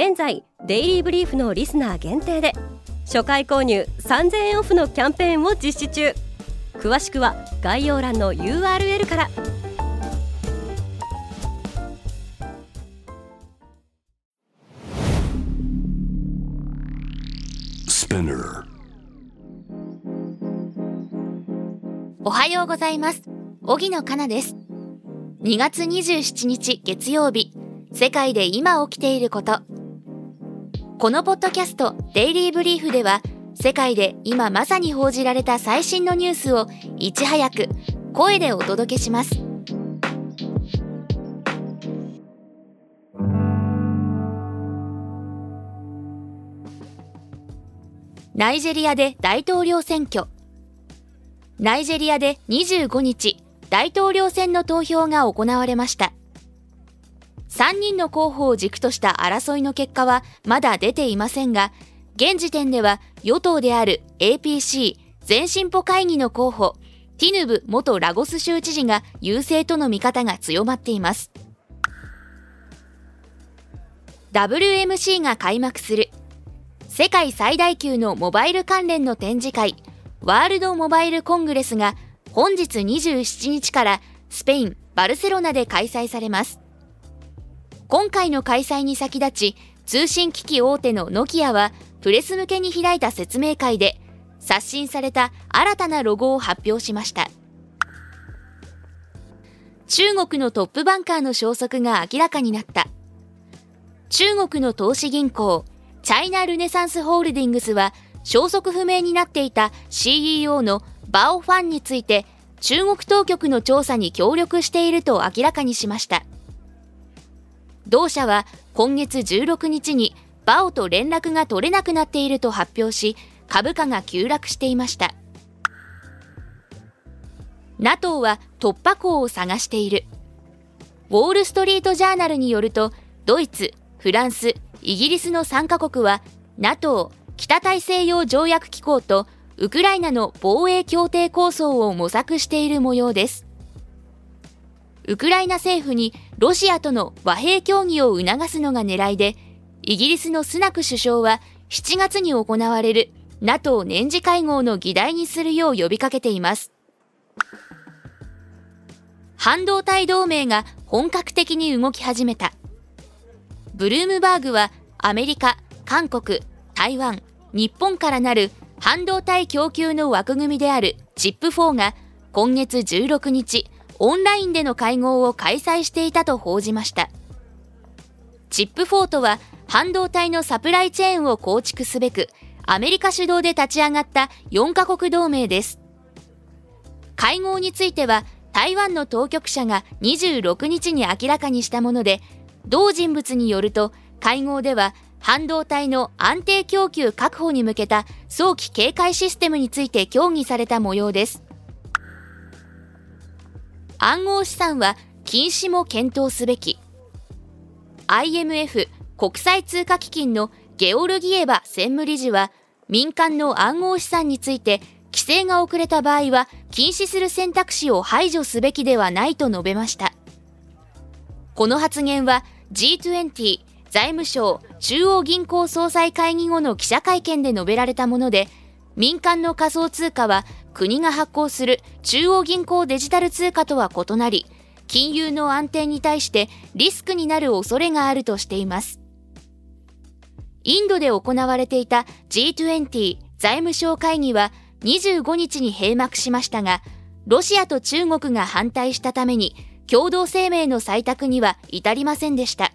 現在デイリーブリーフのリスナー限定で初回購入3000円オフのキャンペーンを実施中。詳しくは概要欄の URL から。おはようございます。荻野かなです。2月27日月曜日。世界で今起きていることこのポッドキャストデイリーブリーフでは世界で今まさに報じられた最新のニュースをいち早く声でお届けします。ナイジェリアで大統領選挙。ナイジェリアで25日大統領選の投票が行われました。3人の候補を軸とした争いの結果はまだ出ていませんが、現時点では与党である APC 全進歩会議の候補、ティヌブ元ラゴス州知事が優勢との見方が強まっています。WMC が開幕する世界最大級のモバイル関連の展示会ワールドモバイルコングレスが本日27日からスペイン・バルセロナで開催されます。今回の開催に先立ち、通信機器大手のノキアは、プレス向けに開いた説明会で、刷新された新たなロゴを発表しました。中国のトップバンカーの消息が明らかになった。中国の投資銀行、チャイナ・ルネサンスホールディングスは、消息不明になっていた CEO のバオ・ファンについて、中国当局の調査に協力していると明らかにしました。同社は今月16日にバオと連絡が取れなくなっていると発表し、株価が急落していました。NATO は突破口を探している。ウォール・ストリート・ジャーナルによると、ドイツ、フランス、イギリスの3カ国は、NATO= 北大西洋条約機構とウクライナの防衛協定構想を模索している模様です。ウクライナ政府にロシアとの和平協議を促すのが狙いで、イギリスのスナク首相は7月に行われる NATO 年次会合の議題にするよう呼びかけています。半導体同盟が本格的に動き始めた。ブルームバーグはアメリカ、韓国、台湾、日本からなる半導体供給の枠組みであるチップ4が今月16日、オンラインでの会合を開催していたと報じました。チップフォートは半導体のサプライチェーンを構築すべく、アメリカ主導で立ち上がった4カ国同盟です。会合については、台湾の当局者が26日に明らかにしたもので、同人物によると、会合では半導体の安定供給確保に向けた早期警戒システムについて協議された模様です。暗号資産は禁止も検討すべき。IMF 国際通貨基金のゲオルギエバ専務理事は民間の暗号資産について規制が遅れた場合は禁止する選択肢を排除すべきではないと述べました。この発言は G20 財務省中央銀行総裁会議後の記者会見で述べられたもので民間の仮想通貨は国が発行する中央銀行デジタル通貨とは異なり、金融の安定に対してリスクになる恐れがあるとしています。インドで行われていた G20 財務省会議は25日に閉幕しましたが、ロシアと中国が反対したために共同声明の採択には至りませんでした。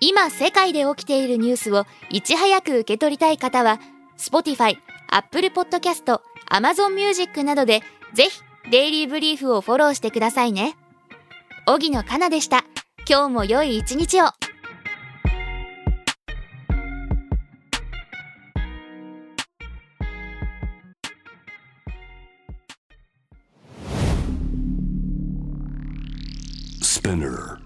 今世界で起きているニュースをいち早く受け取りたい方は Spotify、Apple Podcast、Amazon Music などでぜひデイリーブリーフをフォローしてくださいね。荻野かなでした。今日も良い一日を Spinner.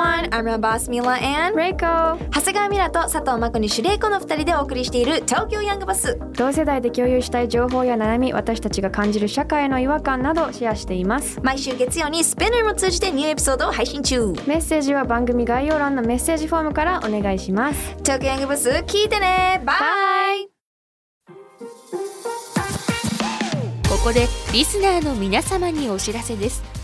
Everyone, I'm your boss Mila and Reiko. 長谷川ミラと佐藤真子にシュレイコの2人でお送りしている東京ヤングバス。同世代で共有したい情報や悩み私たちが感じる社会の違和感などをシェアしています。毎週月曜にスペナーも通じてニューエピソードを配信中。メッセージは番組概要欄のメッセージフォームからお願いします。東京ヤングバス聞いてね。バイここでリスナーの皆様にお知らせです